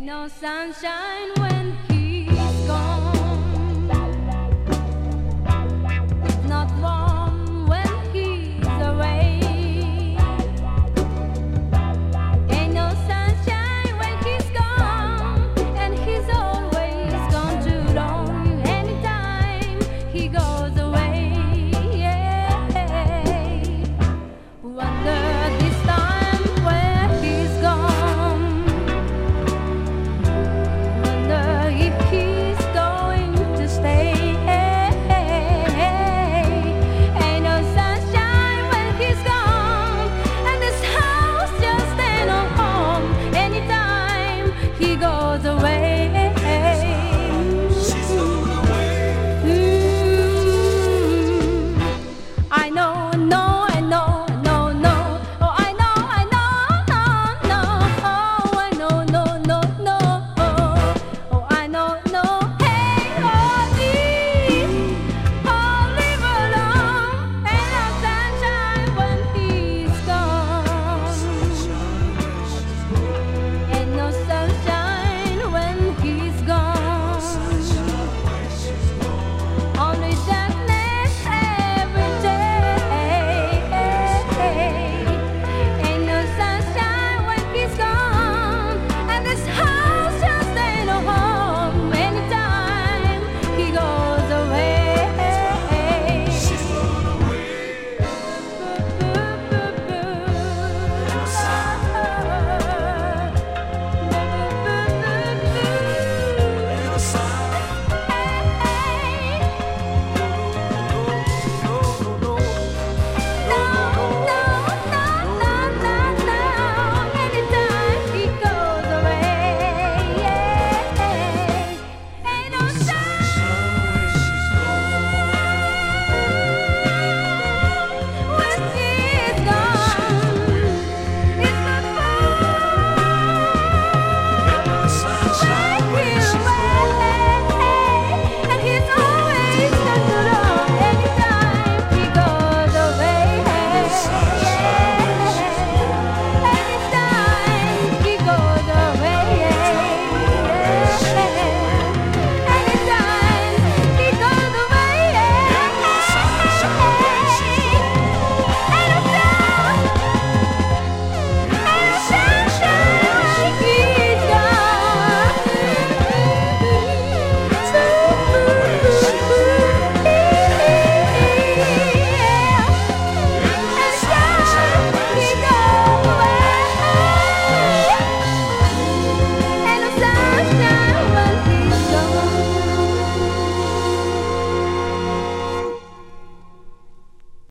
no sunshine when